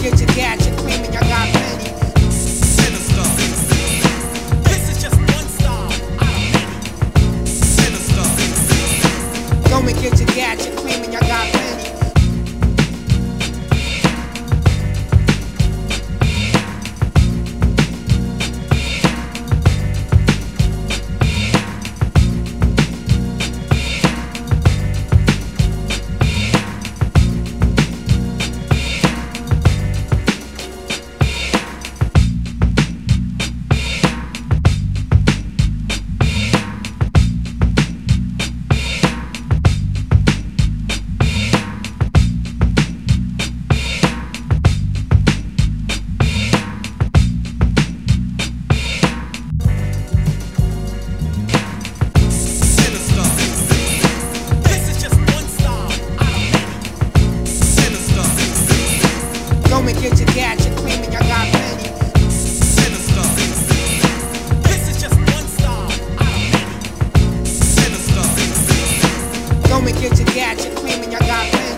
get your gadget claiming I got plenty. Sinister. This is just one star many. Sinister. Go and get your gadget claiming I got plenty. woman get your gadget claiming I got plenty. Sinister. This is just one many. Sinister. Get your gadget claiming I got plenty.